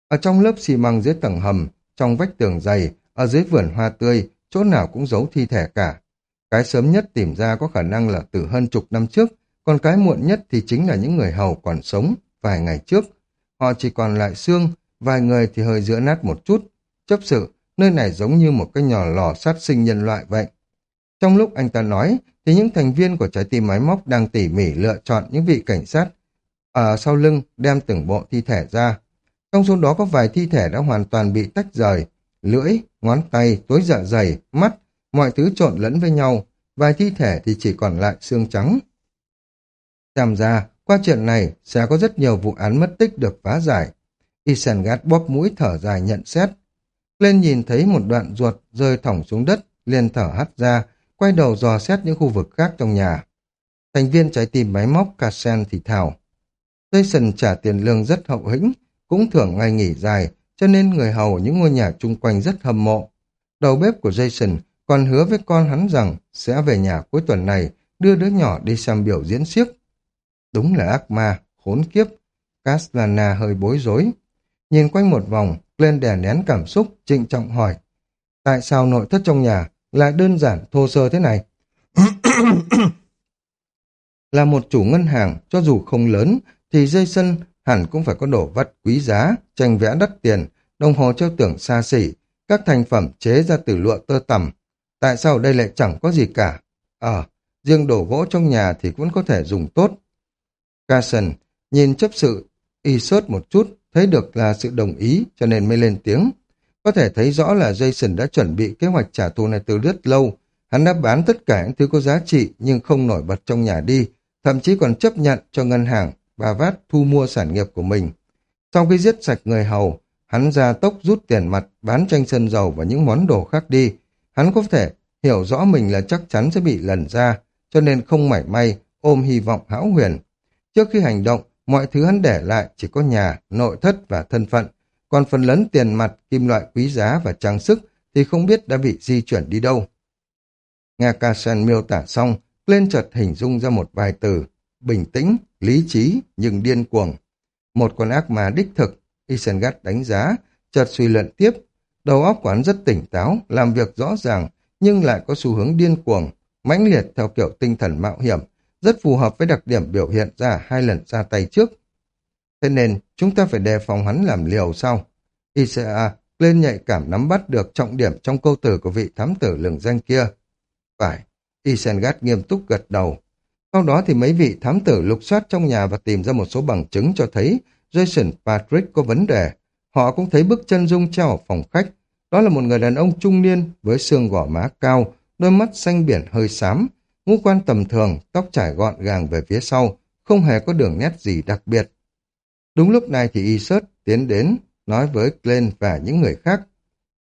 Ở trong lớp xi măng dưới tầng hầm, trong vách tường dày, ở dưới vườn hoa tươi, chỗ nào cũng giấu thi thể cả. Cái sớm nhất tìm ra có khả năng là từ hơn chục năm trước, còn cái muộn nhất thì chính là những người hầu còn sống vài ngày trước. Họ chỉ còn lại xương, vài người thì hơi giữa nát một chút. Chấp sự, nơi này giống như một cái nhỏ lò sát sinh nhân loại vậy. Trong lúc anh ta nói, thì những thành viên của trái tim máy móc đang tỉ mỉ lựa chọn những vị cảnh sát ở sau lưng đem từng bộ thi thể ra. Trong số đó có vài thi thể đã hoàn toàn bị tách rời, lưỡi, ngón tay, túi dạ dày, mắt, mọi thứ trộn lẫn với nhau, vài thi thể thì chỉ còn lại xương trắng. Xem ra, qua chuyện này sẽ có rất nhiều vụ án mất tích được phá giải. Isengard bóp mũi thở dài nhận xét. Lên nhìn thấy một đoạn ruột rơi thỏng xuống đất, liền thở hắt ra, quay đầu dò xét những khu vực khác trong nhà. Thành viên trái tim máy móc Cassen thì thào. Jason trả tiền lương rất hậu hĩnh, cũng thưởng ngày nghỉ dài, cho nên người hầu những ngôi nhà chung quanh rất hâm mộ. Đầu bếp của Jason còn hứa với con hắn rằng sẽ về nhà cuối tuần này đưa đứa nhỏ đi xem biểu diễn siếc. Đúng là ác ma, khốn kiếp. Caslana hơi bối rối. Nhìn quanh một vòng, lên đè nén cảm xúc, trịnh trọng hỏi. Tại sao nội thất trong nhà lại đơn giản thô sơ thế này? là một chủ ngân hàng, cho dù không lớn, thì dây sân hẳn cũng phải có đồ vật quý giá, tranh vẽ đắt tiền, đồng hồ treo tưởng xa xỉ, các thành phẩm chế ra từ lụa tơ tằm. Tại sao đây lại chẳng có gì cả? Ờ, riêng đồ gỗ trong nhà thì cũng có thể dùng tốt. Carson nhìn chấp sự y sốt một chút, thấy được là sự đồng ý cho nên mới lên tiếng. Có thể thấy rõ là Jason đã chuẩn bị kế hoạch trả thù này từ rất lâu. Hắn đã bán tất cả những thứ có giá trị nhưng không nổi bật trong nhà đi, thậm chí còn chấp nhận cho ngân hàng và vát thu mua sản nghiệp của mình. Sau khi giết sạch người hầu, hắn ra tốc rút tiền mặt, bán tranh sân dầu và những món đồ khác đi. Hắn có thể hiểu rõ mình là chắc chắn sẽ bị lần ra, cho nên không mảy may ôm hy vọng hão huyền. Trước khi hành động, mọi thứ hắn để lại chỉ có nhà, nội thất và thân phận, còn phần lớn tiền mặt, kim loại quý giá và trang sức thì không biết đã bị di chuyển đi đâu. Nghe Cassen miêu tả xong, lên chợt hình dung ra một vài từ, bình tĩnh, lý trí, nhưng điên cuồng. Một con ác mà đích thực, Isengard đánh giá, chợt suy luận tiếp, đầu óc quán rất tỉnh táo, làm việc rõ ràng, nhưng lại có xu hướng điên cuồng, mãnh liệt theo kiểu tinh thần mạo hiểm, rất phù hợp với đặc điểm biểu hiện ra hai lần ra tay trước. Thế nên, chúng ta phải đề phòng hắn làm liều sau. ICA lên nhạy cảm nắm bắt được trọng điểm trong câu từ của vị thám tử lừng danh kia. Phải, Isengard nghiêm túc gật đầu. Sau đó thì mấy vị thám tử lục soát trong nhà và tìm ra một số bằng chứng cho thấy Jason Patrick có vấn đề. Họ cũng thấy bức chân dung treo ở phòng khách. Đó là một người đàn ông trung niên với xương gỏ má cao, đôi mắt xanh biển hơi xám, ngũ quan tầm thường, tóc trải gọn gàng về phía sau, không hề có đường nét gì đặc biệt. Đúng lúc này thì Iset tiến đến, nói với Glenn và những người khác.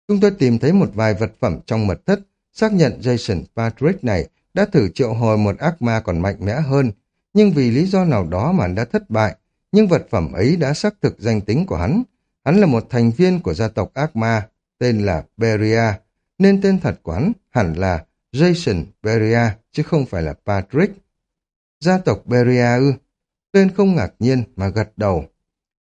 Chúng tôi tìm thấy một vài vật phẩm trong mật thất, xác nhận Jason Patrick này đã thử triệu hồi một ác ma còn mạnh mẽ hơn, nhưng vì lý do nào đó mà đã thất bại, nhưng vật phẩm ấy đã xác thực danh tính của hắn. Hắn là một thành viên của gia tộc ác ma, tên là Beria, nên tên thật của hắn hẳn là Jason Beria, chứ không phải là Patrick. Gia tộc Beria ư? Tên không ngạc nhiên mà gật đầu.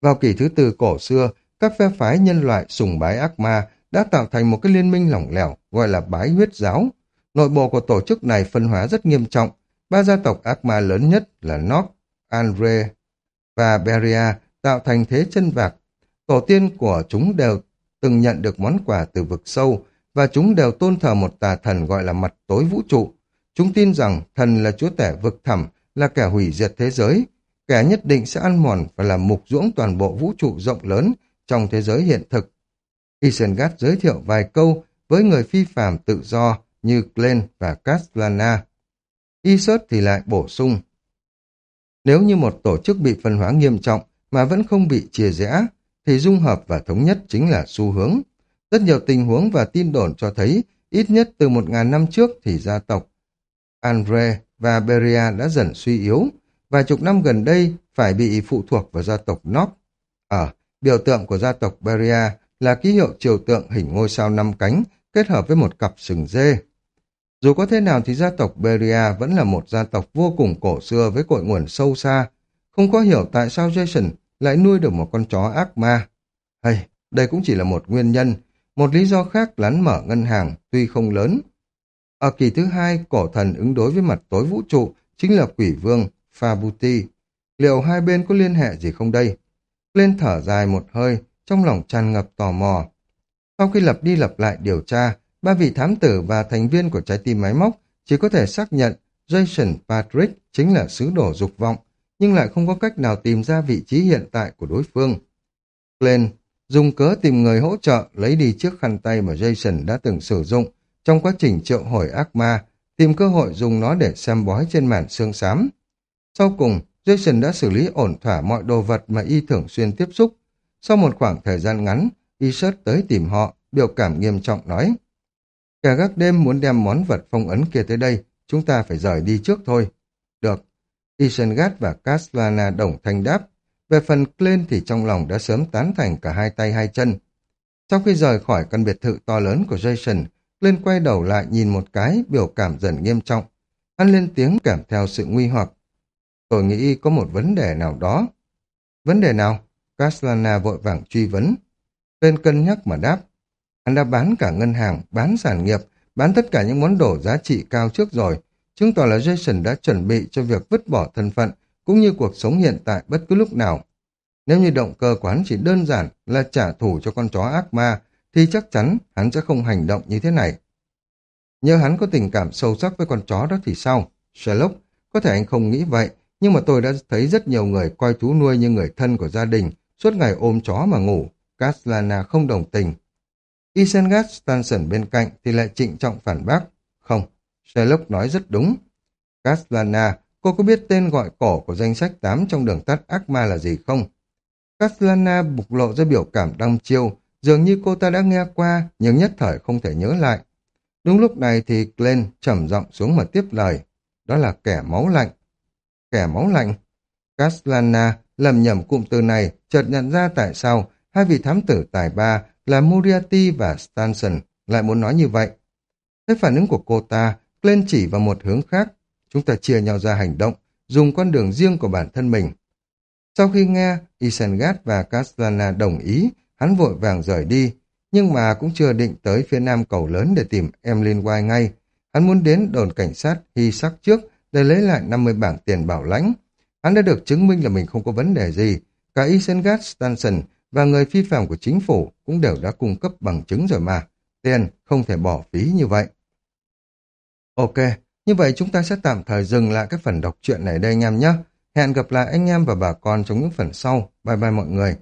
Vào kỷ thứ tư cổ xưa, các phe phái nhân loại sùng bái ác ma đã tạo thành một cái liên minh lỏng lẻo gọi là bái huyết giáo. Nội bộ của tổ chức này phân hóa rất nghiêm trọng. Ba gia tộc ác ma lớn nhất là Nock, Andre và Beria tạo thành thế chân vạc. Tổ tiên của chúng đều từng nhận được món quà từ vực sâu và chúng đều tôn thờ một tà thần gọi là mặt tối vũ trụ. Chúng tin rằng thần là chúa tể vực thẳm, là kẻ hủy diệt thế giới, kẻ nhất định sẽ ăn mòn và làm mục ruỗng toàn bộ vũ trụ rộng lớn trong thế giới hiện thực. Isengard giới thiệu vài câu với người phi phàm tự do như Glenn và caslana Iset thì lại bổ sung. Nếu như một tổ chức bị phân hóa nghiêm trọng mà vẫn không bị chia rẽ, thì dung hợp và thống nhất chính là xu hướng. Rất nhiều tình huống và tin đồn cho thấy ít nhất từ một ngàn năm trước thì gia tộc Andre và Beria đã dần suy yếu, vài chục năm gần đây phải bị phụ thuộc vào gia tộc Nox. Ở, biểu tượng của gia tộc Beria là ký hiệu triều tượng hình ngôi sao năm cánh kết hợp với một cặp sừng dê. Dù có thế nào thì gia tộc Beria vẫn là một gia tộc vô cùng cổ xưa với cội nguồn sâu xa. Không có hiểu tại sao Jason lại nuôi được một con chó ác ma. Hay, đây cũng chỉ là một nguyên nhân. Một lý do khác lắn mở ngân hàng tuy không lớn. Ở kỳ thứ hai, cổ thần ứng đối với mặt tối vũ trụ chính là quỷ vương Fabuti. Liệu hai bên có liên hệ gì không đây? Lên thở dài một hơi, trong lòng tràn ngập tò mò. Sau khi lập đi lập lại điều tra, ba vị thám tử và thành viên của trái tim máy móc chỉ có thể xác nhận Jason Patrick chính là sứ đồ dục vọng, nhưng lại không có cách nào tìm ra vị trí hiện tại của đối phương. Glenn dùng cớ tìm người hỗ trợ lấy đi chiếc khăn tay mà Jason đã từng sử dụng trong quá trình triệu hồi ác ma, tìm cơ hội dùng nó để xem bói trên màn xương xám. Sau cùng, Jason đã xử lý ổn thỏa mọi đồ vật mà y thường xuyên tiếp xúc. Sau một khoảng thời gian ngắn, y sớt tới tìm họ, biểu cảm nghiêm trọng nói. Cả gác đêm muốn đem món vật phong ấn kia tới đây, chúng ta phải rời đi trước thôi. Được. Isengard và Caslana đồng thanh đáp. Về phần Klein thì trong lòng đã sớm tán thành cả hai tay hai chân. Sau khi rời khỏi căn biệt thự to lớn của Jason, lên quay đầu lại nhìn một cái, biểu cảm dần nghiêm trọng. Hắn lên tiếng kèm theo sự nguy hoặc. Tôi nghĩ có một vấn đề nào đó. Vấn đề nào? Caslana vội vàng truy vấn. Tên cân nhắc mà đáp. Hắn đã bán cả ngân hàng, bán sản nghiệp, bán tất cả những món đồ giá trị cao trước rồi. Chứng tỏ là Jason đã chuẩn bị cho việc vứt bỏ thân phận, cũng như cuộc sống hiện tại bất cứ lúc nào. Nếu như động cơ của hắn chỉ đơn giản là trả thù cho con chó ác ma, thì chắc chắn hắn sẽ không hành động như thế này. Nhớ hắn có tình cảm sâu sắc với con chó đó thì sao? Sherlock, có thể anh không nghĩ vậy, nhưng mà tôi đã thấy rất nhiều người coi thú nuôi như người thân của gia đình, suốt ngày ôm chó mà ngủ. Caslana không đồng tình. Isengard Stanson bên cạnh thì lại trịnh trọng phản bác. Không, Sherlock nói rất đúng. Caslana, cô có biết tên gọi cổ của danh sách 8 trong đường tắt ác ma là gì không? Caslana bộc lộ ra biểu cảm đăm chiêu, dường như cô ta đã nghe qua nhưng nhất thời không thể nhớ lại. Đúng lúc này thì Glenn trầm giọng xuống mà tiếp lời. Đó là kẻ máu lạnh. Kẻ máu lạnh? Caslana lầm nhầm cụm từ này, chợt nhận ra tại sao hai vị thám tử tài ba là Moriarty và Stanson lại muốn nói như vậy. Thế phản ứng của cô ta, Glenn chỉ vào một hướng khác. Chúng ta chia nhau ra hành động, dùng con đường riêng của bản thân mình. Sau khi nghe Isengard và Caslana đồng ý, hắn vội vàng rời đi, nhưng mà cũng chưa định tới phía nam cầu lớn để tìm em liên quan ngay. Hắn muốn đến đồn cảnh sát hy sắc trước để lấy lại 50 bảng tiền bảo lãnh. Hắn đã được chứng minh là mình không có vấn đề gì. Cả Isengard Stanson và người phi phạm của chính phủ cũng đều đã cung cấp bằng chứng rồi mà. Tiền không thể bỏ phí như vậy. Ok, như vậy chúng ta sẽ tạm thời dừng lại cái phần đọc truyện này đây anh em nhé. Hẹn gặp lại anh em và bà con trong những phần sau. Bye bye mọi người.